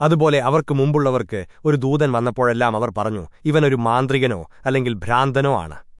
അതുപോലെ അവർക്ക് മുമ്പുള്ളവർക്ക് ഒരു ദൂതൻ വന്നപ്പോഴെല്ലാം അവർ പറഞ്ഞു ഇവനൊരു മാന്ത്രികനോ അല്ലെങ്കിൽ ഭ്രാന്തനോ ആണ്.